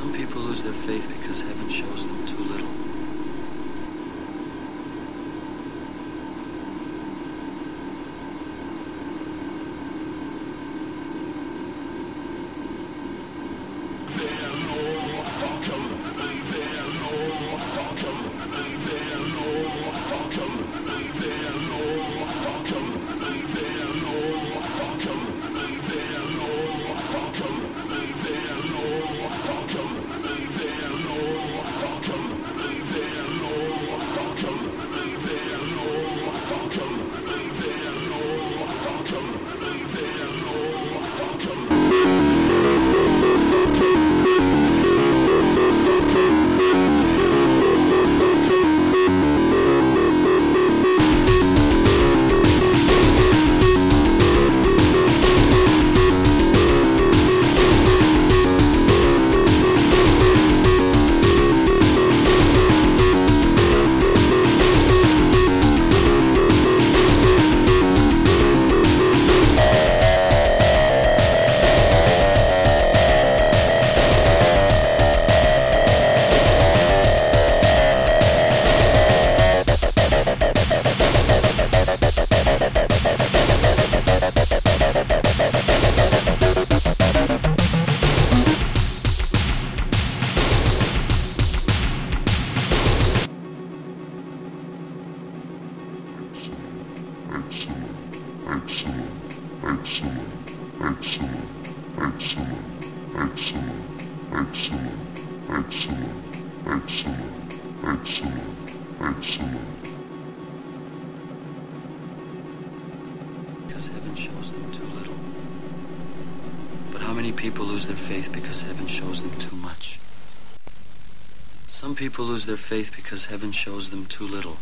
Some people lose their faith because heaven shows them too little. Because heaven shows them too little. But how many people lose their faith because heaven shows them too much? Some people lose their faith because heaven shows them too little.